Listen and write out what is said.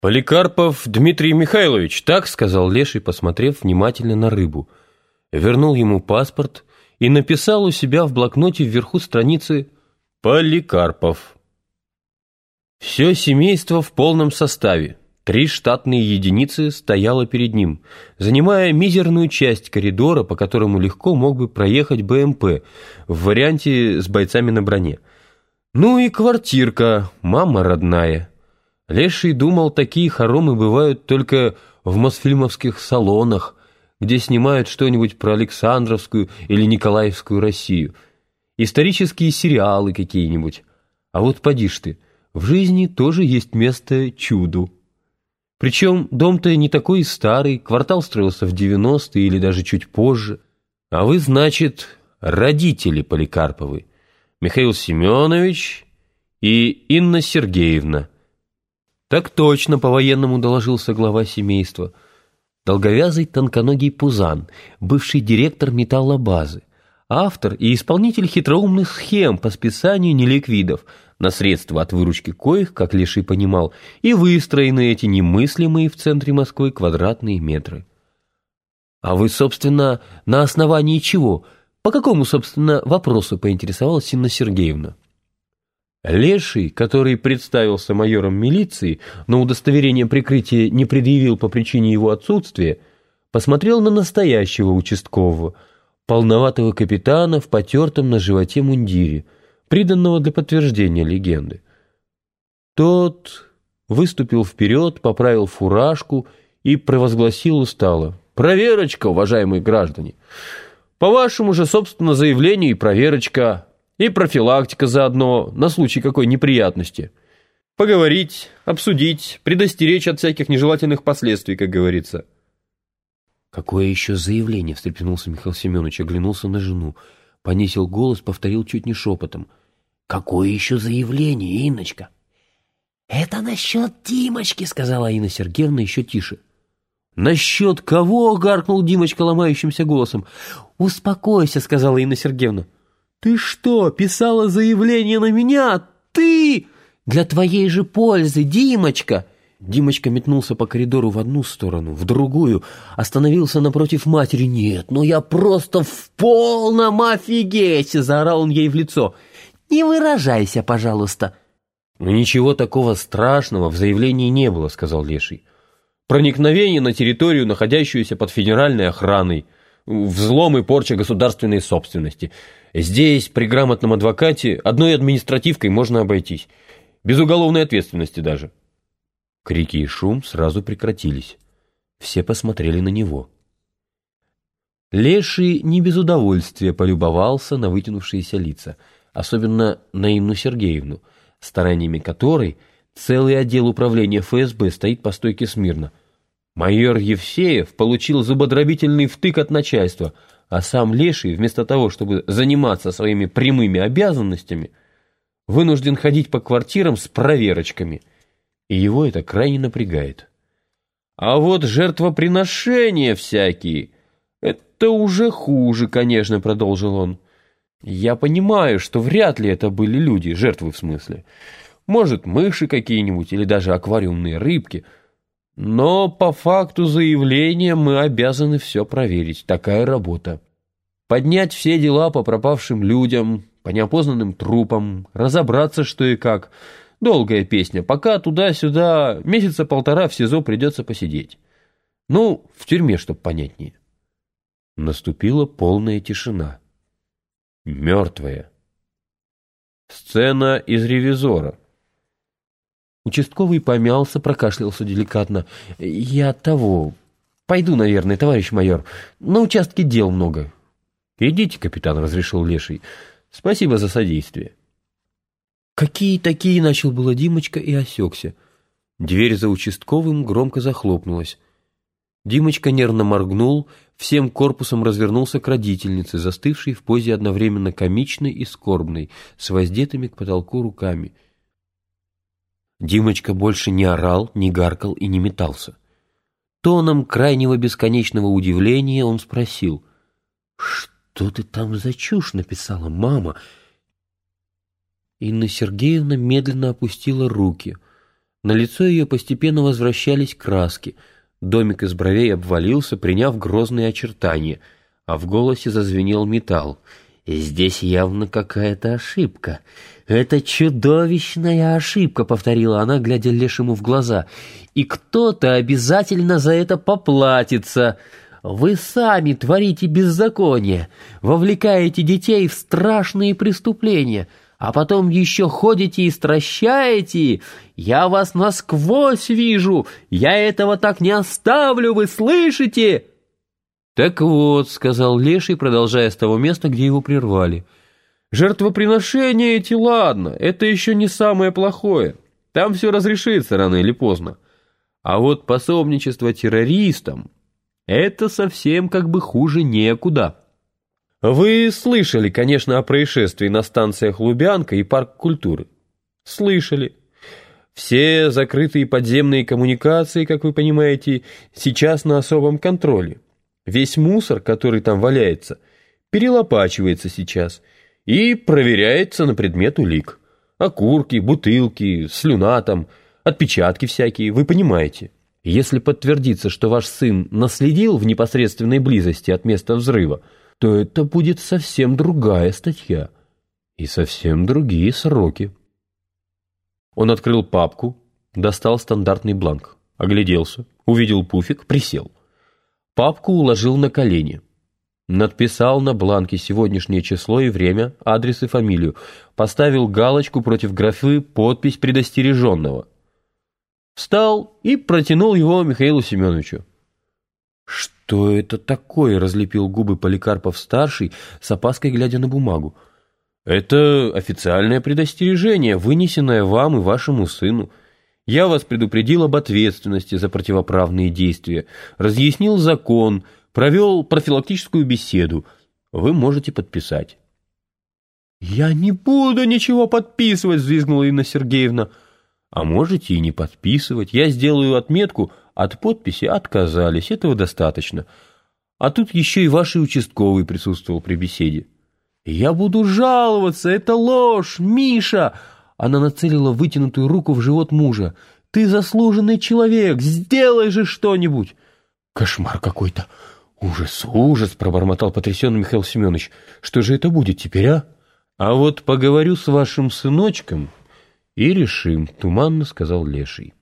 «Поликарпов Дмитрий Михайлович, так?» — сказал Леший, посмотрев внимательно на рыбу. Вернул ему паспорт и написал у себя в блокноте вверху страницы «Поликарпов». Все семейство в полном составе. Три штатные единицы стояло перед ним, занимая мизерную часть коридора, по которому легко мог бы проехать БМП в варианте с бойцами на броне. Ну и квартирка, мама родная. Леший думал, такие хоромы бывают только в мосфильмовских салонах, где снимают что-нибудь про Александровскую или Николаевскую Россию. Исторические сериалы какие-нибудь. А вот поди ж ты, в жизни тоже есть место чуду. Причем дом-то не такой старый, квартал строился в 90-е или даже чуть позже. А вы, значит, родители Поликарповы, Михаил Семенович и Инна Сергеевна – «Так точно, по-военному доложился глава семейства. Долговязый тонконогий Пузан, бывший директор металлобазы, автор и исполнитель хитроумных схем по списанию неликвидов, на средства от выручки коих, как Леший понимал, и выстроены эти немыслимые в центре Москвы квадратные метры. «А вы, собственно, на основании чего? По какому, собственно, вопросу поинтересовалась Инна Сергеевна?» Леший, который представился майором милиции, но удостоверение прикрытия не предъявил по причине его отсутствия, посмотрел на настоящего участкового, полноватого капитана в потертом на животе мундире, приданного для подтверждения легенды. Тот выступил вперед, поправил фуражку и провозгласил устало. «Проверочка, уважаемые граждане! По вашему же, собственно, заявлению и проверочка и профилактика заодно, на случай какой неприятности. Поговорить, обсудить, предостеречь от всяких нежелательных последствий, как говорится. «Какое еще заявление?» — встрепенулся Михаил Семенович, оглянулся на жену. Понизил голос, повторил чуть не шепотом. «Какое еще заявление, Инночка?» «Это насчет Димочки», — сказала Инна Сергеевна еще тише. «Насчет кого?» — гаркнул Димочка ломающимся голосом. «Успокойся», — сказала Инна Сергеевна. «Ты что, писала заявление на меня? Ты...» «Для твоей же пользы, Димочка!» Димочка метнулся по коридору в одну сторону, в другую, остановился напротив матери. «Нет, ну я просто в полном офигете!» — заорал он ей в лицо. «Не выражайся, пожалуйста!» «Ну ничего такого страшного в заявлении не было», — сказал Леший. «Проникновение на территорию, находящуюся под федеральной охраной, взлом и порча государственной собственности. Здесь, при грамотном адвокате, одной административкой можно обойтись. Без уголовной ответственности даже. Крики и шум сразу прекратились. Все посмотрели на него. Леший не без удовольствия полюбовался на вытянувшиеся лица, особенно на Инну Сергеевну, стараниями которой целый отдел управления ФСБ стоит по стойке смирно. Майор Евсеев получил зубодробительный втык от начальства – а сам Леший, вместо того, чтобы заниматься своими прямыми обязанностями, вынужден ходить по квартирам с проверочками, и его это крайне напрягает. А вот жертвоприношения всякие, это уже хуже, конечно, продолжил он. Я понимаю, что вряд ли это были люди, жертвы в смысле. Может, мыши какие-нибудь или даже аквариумные рыбки – но по факту заявления мы обязаны все проверить. Такая работа. Поднять все дела по пропавшим людям, по неопознанным трупам, разобраться, что и как. Долгая песня. Пока туда-сюда месяца полтора в СИЗО придется посидеть. Ну, в тюрьме, чтоб понятнее. Наступила полная тишина. Мертвая. Сцена из «Ревизора». Участковый помялся, прокашлялся деликатно. «Я того... Пойду, наверное, товарищ майор. На участке дел много». «Идите, капитан», — разрешил Леший. «Спасибо за содействие». «Какие такие?» — начал было Димочка и осекся. Дверь за участковым громко захлопнулась. Димочка нервно моргнул, всем корпусом развернулся к родительнице, застывшей в позе одновременно комичной и скорбной, с воздетыми к потолку руками — Димочка больше не орал, не гаркал и не метался. Тоном крайнего бесконечного удивления он спросил, «Что ты там за чушь написала, мама?» Инна Сергеевна медленно опустила руки. На лицо ее постепенно возвращались краски. Домик из бровей обвалился, приняв грозные очертания, а в голосе зазвенел металл. «Здесь явно какая-то ошибка. Это чудовищная ошибка», — повторила она, глядя Лешему в глаза. «И кто-то обязательно за это поплатится». Вы сами творите беззаконие, вовлекаете детей в страшные преступления, а потом еще ходите и стращаете. Я вас насквозь вижу, я этого так не оставлю, вы слышите?» «Так вот», — сказал Леший, продолжая с того места, где его прервали. «Жертвоприношения эти, ладно, это еще не самое плохое. Там все разрешится рано или поздно. А вот пособничество террористам это совсем как бы хуже некуда. Вы слышали, конечно, о происшествии на станциях Лубянка и Парк культуры. Слышали. Все закрытые подземные коммуникации, как вы понимаете, сейчас на особом контроле. Весь мусор, который там валяется, перелопачивается сейчас и проверяется на предмет улик. Окурки, бутылки, слюна там, отпечатки всякие, вы понимаете. Если подтвердится, что ваш сын наследил в непосредственной близости от места взрыва, то это будет совсем другая статья и совсем другие сроки. Он открыл папку, достал стандартный бланк, огляделся, увидел пуфик, присел. Папку уложил на колени. Надписал на бланке сегодняшнее число и время, адрес и фамилию, поставил галочку против графы «Подпись предостереженного» встал и протянул его Михаилу Семеновичу. «Что это такое?» — разлепил губы Поликарпов-старший, с опаской глядя на бумагу. «Это официальное предостережение, вынесенное вам и вашему сыну. Я вас предупредил об ответственности за противоправные действия, разъяснил закон, провел профилактическую беседу. Вы можете подписать». «Я не буду ничего подписывать!» — взвизгнула Инна Сергеевна. А можете и не подписывать. Я сделаю отметку, от подписи отказались, этого достаточно. А тут еще и ваш участковый присутствовал при беседе. «Я буду жаловаться, это ложь, Миша!» Она нацелила вытянутую руку в живот мужа. «Ты заслуженный человек, сделай же что-нибудь!» «Кошмар какой-то! Ужас, ужас!» — пробормотал потрясенный Михаил Семенович. «Что же это будет теперь, а?» «А вот поговорю с вашим сыночком», «И решим», — туманно сказал Леший.